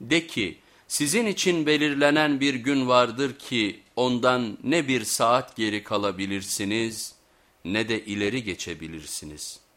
De ki sizin için belirlenen bir gün vardır ki ondan ne bir saat geri kalabilirsiniz ne de ileri geçebilirsiniz.''